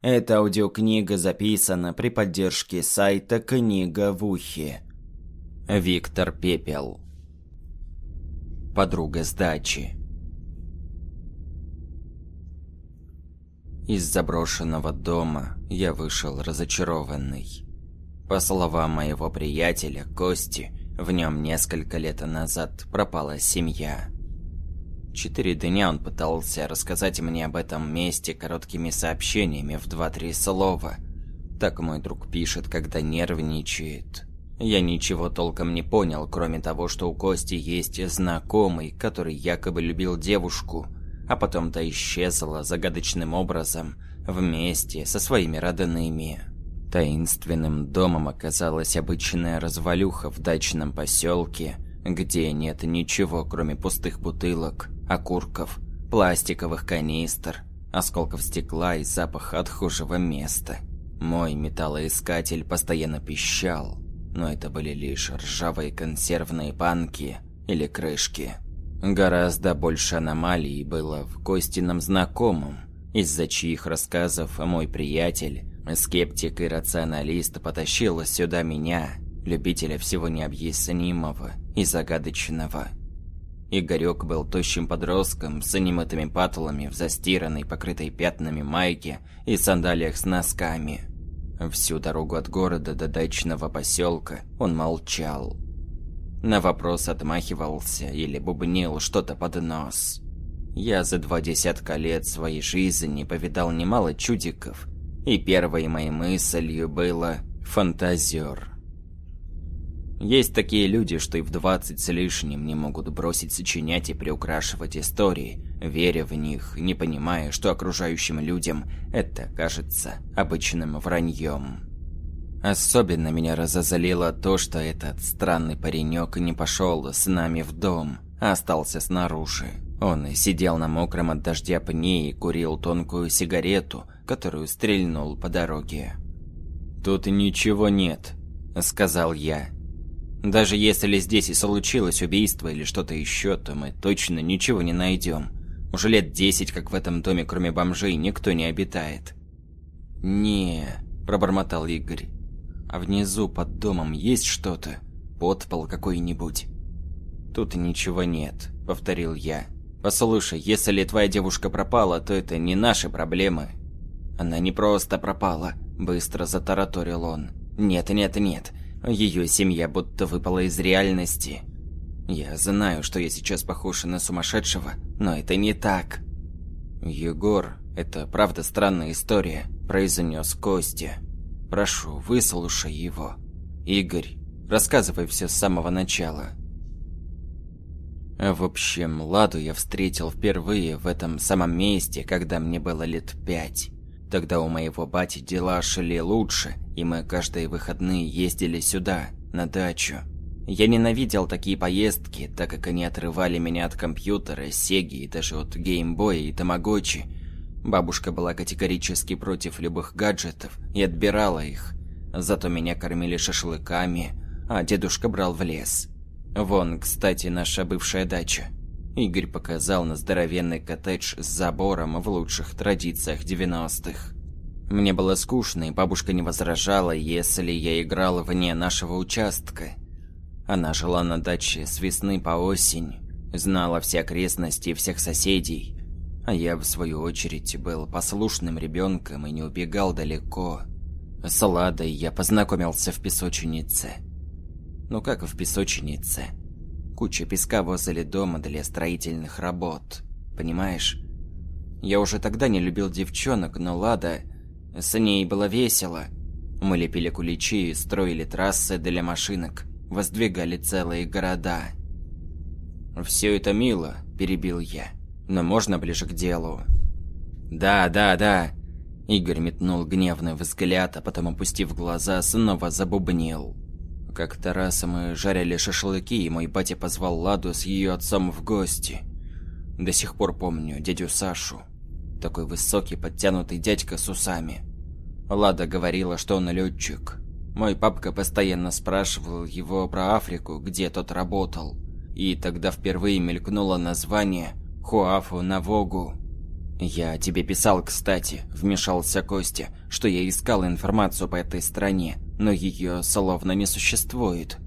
Эта аудиокнига записана при поддержке сайта «Книга в ухе». Виктор Пепел. Подруга с дачи. Из заброшенного дома я вышел разочарованный. По словам моего приятеля Кости, в нем несколько лет назад пропала семья. Четыре дня он пытался рассказать мне об этом месте короткими сообщениями в два-три слова. Так мой друг пишет, когда нервничает. Я ничего толком не понял, кроме того, что у Кости есть знакомый, который якобы любил девушку, а потом та исчезла загадочным образом вместе со своими родными. Таинственным домом оказалась обычная развалюха в дачном поселке, где нет ничего, кроме пустых бутылок, окурков, пластиковых канистр, осколков стекла и запаха отхожего места. Мой металлоискатель постоянно пищал, но это были лишь ржавые консервные банки или крышки. Гораздо больше аномалий было в Костином знакомом, из-за чьих рассказов мой приятель, скептик и рационалист, потащил сюда меня, любителя всего необъяснимого и загадочного. Игорек был тощим подростком с немытыми патлами в застиранной, покрытой пятнами майке и сандалиях с носками. Всю дорогу от города до дачного поселка он молчал. На вопрос отмахивался или бубнил что-то под нос. Я за два десятка лет своей жизни повидал немало чудиков, и первой моей мыслью было «фантазер». Есть такие люди, что и в двадцать с лишним не могут бросить сочинять и приукрашивать истории, веря в них, не понимая, что окружающим людям это кажется обычным враньем. Особенно меня разозлило то, что этот странный паренек не пошел с нами в дом, а остался снаружи. Он сидел на мокром от дождя пне и курил тонкую сигарету, которую стрельнул по дороге. «Тут ничего нет», — сказал я. Даже если здесь и случилось убийство или что-то еще, то мы точно ничего не найдем. Уже лет десять, как в этом доме, кроме бомжей, никто не обитает. «Не», – пробормотал Игорь. «А внизу под домом есть что-то? Подпол какой-нибудь?» «Тут ничего нет», – повторил я. «Послушай, если твоя девушка пропала, то это не наши проблемы». «Она не просто пропала», – быстро затараторил он. «Нет, нет, нет. Ее семья будто выпала из реальности. Я знаю, что я сейчас похож на сумасшедшего, но это не так. Егор, это правда странная история, произнес Костя. Прошу, выслушай его. Игорь, рассказывай все с самого начала. В общем, Ладу я встретил впервые в этом самом месте, когда мне было лет пять. Тогда у моего бати дела шли лучше, и мы каждые выходные ездили сюда, на дачу. Я ненавидел такие поездки, так как они отрывали меня от компьютера, Сеги и даже от геймбоя и тамагочи. Бабушка была категорически против любых гаджетов и отбирала их. Зато меня кормили шашлыками, а дедушка брал в лес. Вон, кстати, наша бывшая дача. Игорь показал на здоровенный коттедж с забором в лучших традициях 90-х. Мне было скучно, и бабушка не возражала, если я играл вне нашего участка. Она жила на даче с весны по осень, знала все окрестности и всех соседей, а я, в свою очередь, был послушным ребенком и не убегал далеко. С Ладой я познакомился в песочнице. Ну как в песочнице? Куча песка возле дома для строительных работ. Понимаешь? Я уже тогда не любил девчонок, но Лада... С ней было весело. Мы лепили куличи, строили трассы для машинок, воздвигали целые города. «Все это мило», – перебил я. «Но можно ближе к делу?» «Да, да, да», Игорь метнул гневный взгляд, а потом, опустив глаза, снова забубнил. Как-то раз мы жарили шашлыки, и мой батя позвал Ладу с ее отцом в гости. До сих пор помню дядю Сашу. Такой высокий, подтянутый дядька с усами. Лада говорила, что он летчик. Мой папка постоянно спрашивал его про Африку, где тот работал. И тогда впервые мелькнуло название Хуафу Навогу. «Я тебе писал, кстати», – вмешался Костя, – «что я искал информацию по этой стране, но ее словно не существует».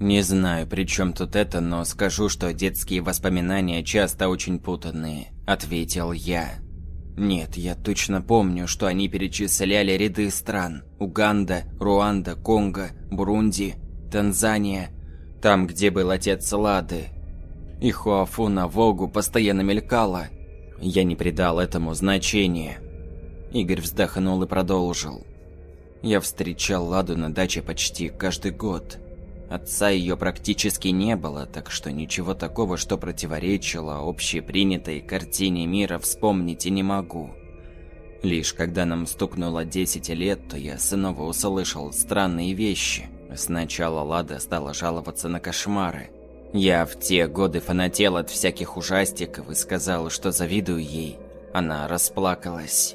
Не знаю, при чем тут это, но скажу, что детские воспоминания часто очень путанные, ответил я. Нет, я точно помню, что они перечисляли ряды стран. Уганда, Руанда, Конго, Бурунди, Танзания. Там, где был отец Лады. И Хуафуна Вогу постоянно мелькала. Я не придал этому значения. Игорь вздохнул и продолжил. Я встречал Ладу на даче почти каждый год. Отца ее практически не было, так что ничего такого, что противоречило общепринятой картине мира, вспомнить и не могу. Лишь когда нам стукнуло 10 лет, то я снова услышал странные вещи. Сначала Лада стала жаловаться на кошмары. Я в те годы фанател от всяких ужастиков и сказал, что завидую ей. Она расплакалась.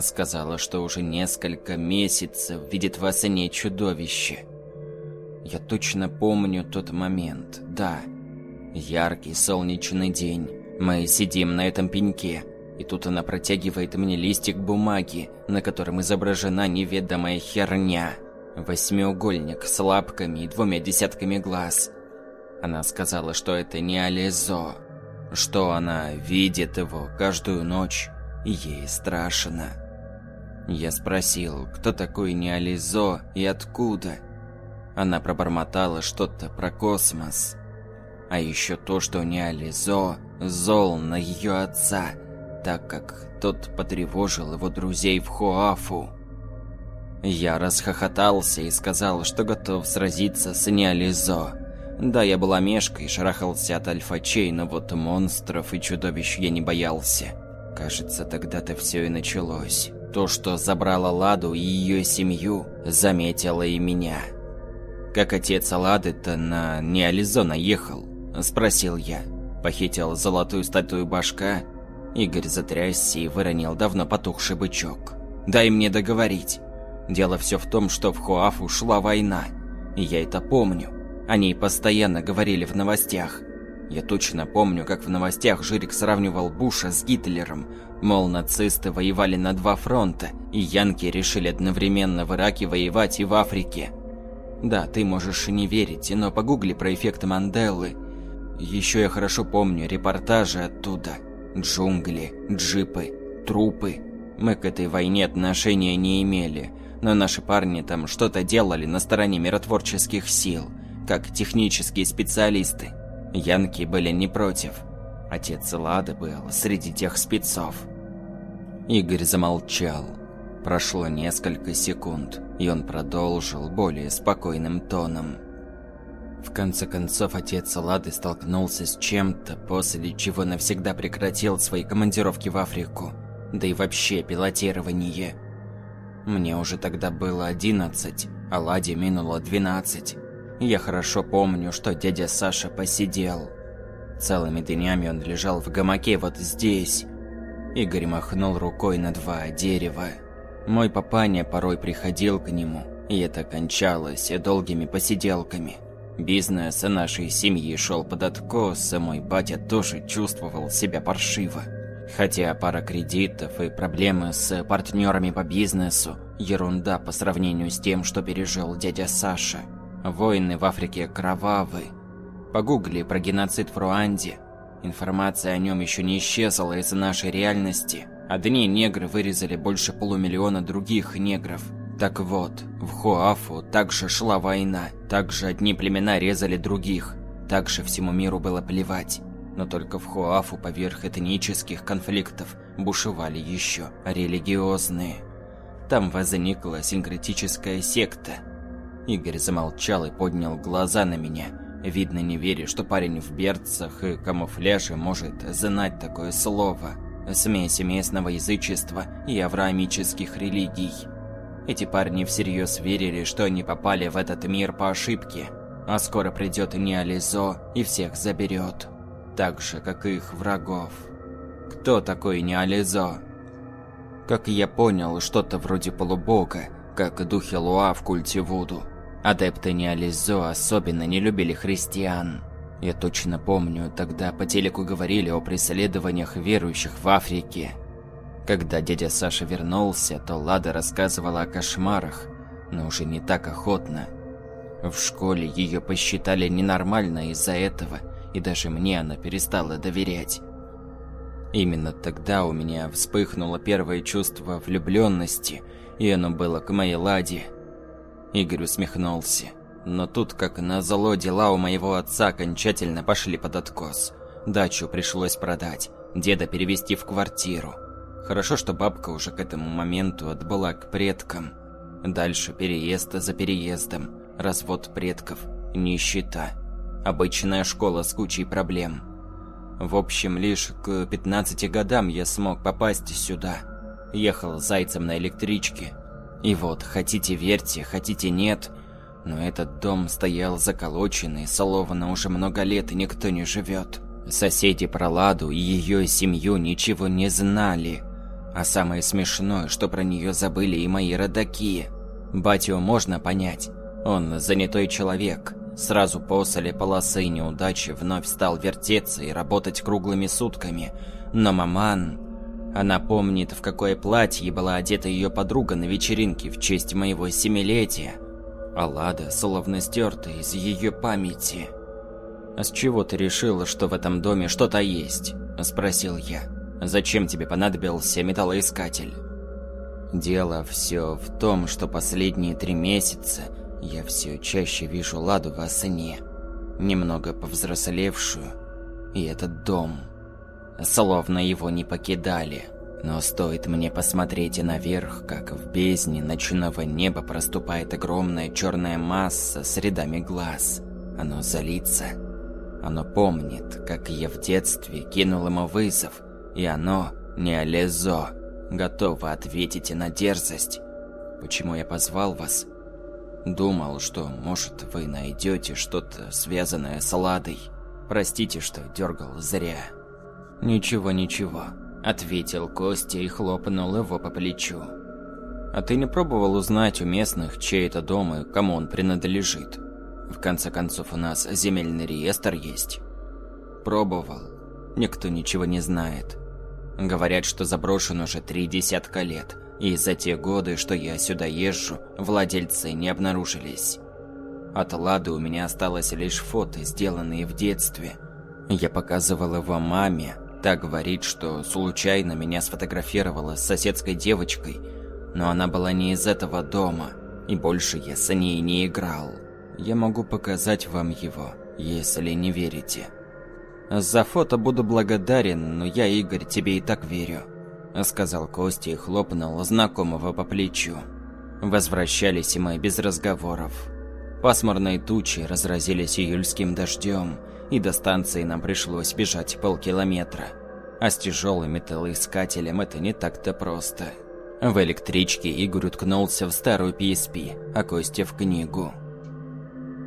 Сказала, что уже несколько месяцев видит во сне чудовище. Я точно помню тот момент, да. Яркий солнечный день. Мы сидим на этом пеньке, и тут она протягивает мне листик бумаги, на котором изображена неведомая херня. Восьмиугольник с лапками и двумя десятками глаз. Она сказала, что это не Ализо, что она видит его каждую ночь, ей страшно. Я спросил, кто такой Неализо и откуда. Она пробормотала что-то про космос. А еще то, что Неализо зол на ее отца, так как тот потревожил его друзей в Хуафу. Я расхохотался и сказал, что готов сразиться с Неализо. Да, я была мешкой, шарахался от альфачей, но вот монстров и чудовищ я не боялся. Кажется, тогда-то все и началось. То, что забрало Ладу и ее семью, заметило и меня. «Как отец Лады-то на Неализо наехал?» – спросил я. Похитил золотую статую башка. Игорь затрясся и выронил давно потухший бычок. «Дай мне договорить. Дело все в том, что в Хуаф ушла война. И я это помню. О ней постоянно говорили в новостях. Я точно помню, как в новостях Жирик сравнивал Буша с Гитлером. Мол, нацисты воевали на два фронта, и янки решили одновременно в Ираке воевать и в Африке. Да, ты можешь и не верить, но погугли про эффект Манделы. Еще я хорошо помню репортажи оттуда. Джунгли, джипы, трупы. Мы к этой войне отношения не имели, но наши парни там что-то делали на стороне миротворческих сил, как технические специалисты. Янки были не против. Отец Лады был среди тех спецов. Игорь замолчал. Прошло несколько секунд, и он продолжил более спокойным тоном. В конце концов, отец Лады столкнулся с чем-то, после чего навсегда прекратил свои командировки в Африку, да и вообще пилотирование. Мне уже тогда было 11, а Ладе минуло 12. Я хорошо помню, что дядя Саша посидел. Целыми днями он лежал в гамаке вот здесь. Игорь махнул рукой на два дерева. Мой папаня порой приходил к нему, и это кончалось долгими посиделками. Бизнес нашей семьи шел под откос, и мой батя тоже чувствовал себя паршиво. Хотя пара кредитов и проблемы с партнерами по бизнесу – ерунда по сравнению с тем, что пережил дядя Саша. Войны в Африке кровавы. Погугли про геноцид в Руанде. Информация о нем еще не исчезла из нашей реальности – Одни негры вырезали больше полумиллиона других негров. Так вот, в Хуафу также шла война, также одни племена резали других, также всему миру было плевать. Но только в Хуафу поверх этнических конфликтов бушевали еще религиозные. Там возникла синкретическая секта. Игорь замолчал и поднял глаза на меня, видно не веря, что парень в берцах и камуфляже может знать такое слово смесь местного язычества и авраамических религий. Эти парни всерьез верили, что они попали в этот мир по ошибке, а скоро придет Неализо и всех заберет, так же, как и их врагов. Кто такой Неализо? Как я понял, что-то вроде полубога, как духи Луа в культе Вуду. Адепты Неализо особенно не любили христиан. Я точно помню, тогда по телеку говорили о преследованиях верующих в Африке. Когда дядя Саша вернулся, то Лада рассказывала о кошмарах, но уже не так охотно. В школе ее посчитали ненормальной из-за этого, и даже мне она перестала доверять. Именно тогда у меня вспыхнуло первое чувство влюбленности, и оно было к моей Ладе. Игорь усмехнулся. Но тут, как назло, дела у моего отца окончательно пошли под откос. Дачу пришлось продать, деда перевести в квартиру. Хорошо, что бабка уже к этому моменту отбыла к предкам. Дальше переезд за переездом, развод предков, нищета. Обычная школа с кучей проблем. В общем, лишь к 15 годам я смог попасть сюда. Ехал зайцем на электричке. И вот, хотите верьте, хотите нет, но этот дом стоял заколоченный, Солована уже много лет и никто не живет. Соседи про Ладу и ее семью ничего не знали. А самое смешное, что про нее забыли и мои родаки. Батю можно понять. Он занятой человек. Сразу после полосы неудачи вновь стал вертеться и работать круглыми сутками. Но маман... Она помнит, в какое платье была одета ее подруга на вечеринке в честь моего семилетия. Аллада словно стерта из ее памяти. «А с чего ты решила, что в этом доме что-то есть?» – спросил я. «Зачем тебе понадобился металлоискатель?» Дело все в том, что последние три месяца я все чаще вижу Ладу во сне, немного повзрослевшую, и этот дом, словно его не покидали. Но стоит мне посмотреть и наверх, как в бездне ночного неба проступает огромная черная масса с рядами глаз. Оно залится. Оно помнит, как я в детстве кинул ему вызов, и оно, не Алезо, готово ответить на дерзость. Почему я позвал вас? Думал, что, может, вы найдете что-то связанное с Ладой. Простите, что дергал зря. Ничего, ничего. Ответил Костя и хлопнул его по плечу. А ты не пробовал узнать у местных, чей это дом и кому он принадлежит? В конце концов, у нас земельный реестр есть. Пробовал. Никто ничего не знает. Говорят, что заброшен уже три десятка лет, и за те годы, что я сюда езжу, владельцы не обнаружились. От Лады у меня осталось лишь фото, сделанные в детстве. Я показывал его маме, Та говорит, что случайно меня сфотографировала с соседской девочкой, но она была не из этого дома, и больше я с ней не играл. Я могу показать вам его, если не верите. За фото буду благодарен, но я, Игорь, тебе и так верю, сказал Костя и хлопнул знакомого по плечу. Возвращались мы без разговоров. Пасмурные тучи разразились июльским дождем, и до станции нам пришлось бежать полкилометра. А с тяжелым металлоискателем это не так-то просто. В электричке Игорь уткнулся в старую PSP, а Костя в книгу.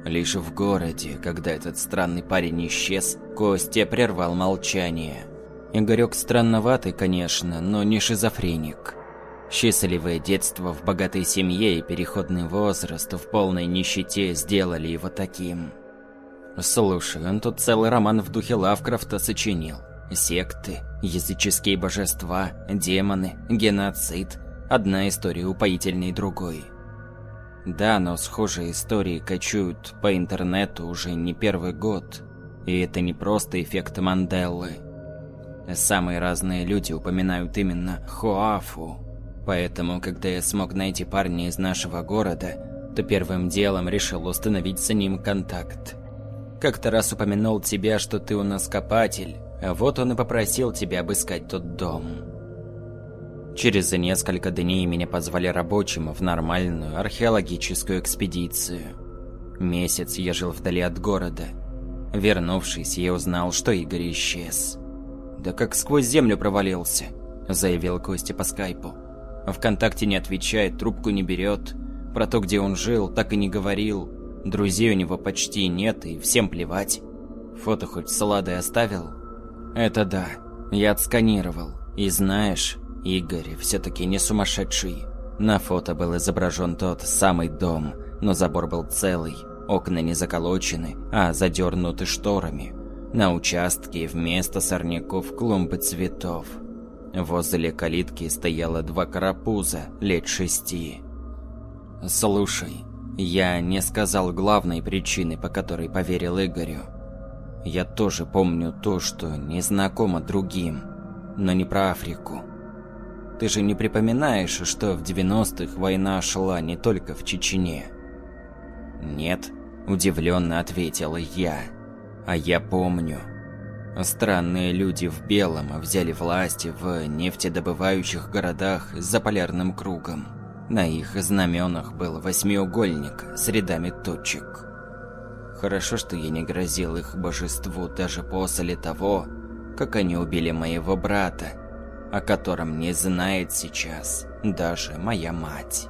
Лишь в городе, когда этот странный парень исчез, Костя прервал молчание. Игорек странноватый, конечно, но не шизофреник. Счастливое детство в богатой семье и переходный возраст в полной нищете сделали его таким. Слушай, он тут целый роман в духе Лавкрафта сочинил. Секты, языческие божества, демоны, геноцид. Одна история упоительней другой. Да, но схожие истории кочуют по интернету уже не первый год. И это не просто эффект Манделлы. Самые разные люди упоминают именно Хоафу. Поэтому, когда я смог найти парня из нашего города, то первым делом решил установить с ним контакт. Как-то раз упомянул тебя, что ты у нас копатель, а вот он и попросил тебя обыскать тот дом. Через несколько дней меня позвали рабочим в нормальную археологическую экспедицию. Месяц я жил вдали от города. Вернувшись, я узнал, что Игорь исчез. «Да как сквозь землю провалился», – заявил Костя по скайпу. «Вконтакте не отвечает, трубку не берет. Про то, где он жил, так и не говорил. Друзей у него почти нет, и всем плевать. Фото хоть с Ладой оставил? Это да, я отсканировал. И знаешь, Игорь все-таки не сумасшедший. На фото был изображен тот самый дом, но забор был целый, окна не заколочены, а задернуты шторами. На участке вместо сорняков клумбы цветов. Возле калитки стояло два карапуза лет шести. «Слушай, я не сказал главной причины, по которой поверил Игорю. Я тоже помню то, что не знакомо другим, но не про Африку. Ты же не припоминаешь, что в 90-х война шла не только в Чечне?» «Нет», – удивленно ответила я. «А я помню». Странные люди в белом взяли власть в нефтедобывающих городах за полярным кругом. На их знаменах был восьмиугольник с рядами точек. Хорошо, что я не грозил их божеству даже после того, как они убили моего брата, о котором не знает сейчас даже моя мать.